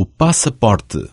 o passaporte.